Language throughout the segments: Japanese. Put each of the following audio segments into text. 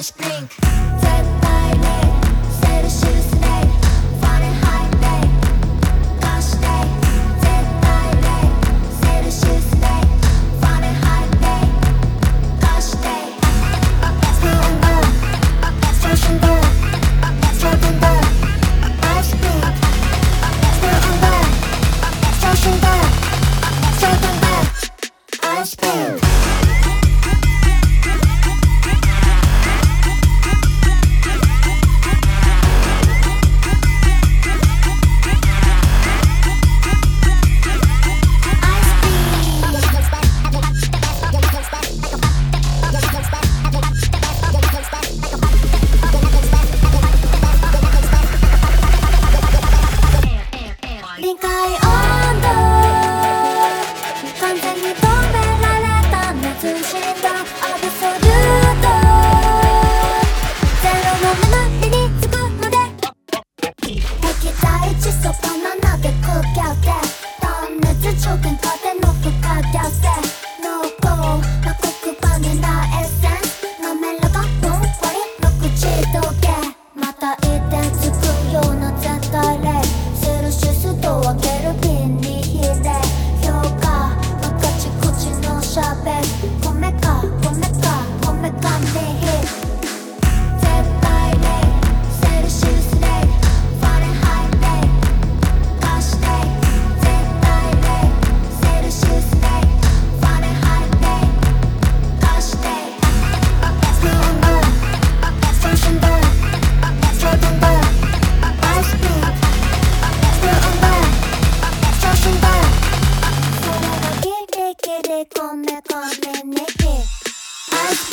Flash Blink Flatlarla shoes. い温完全に止められた熱心だ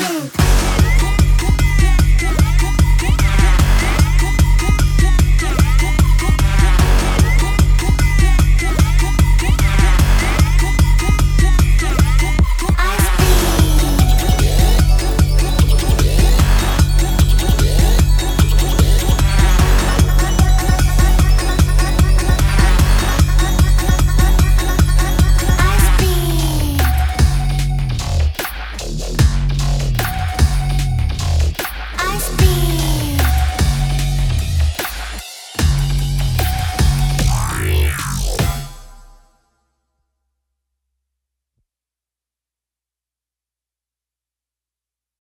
Boom.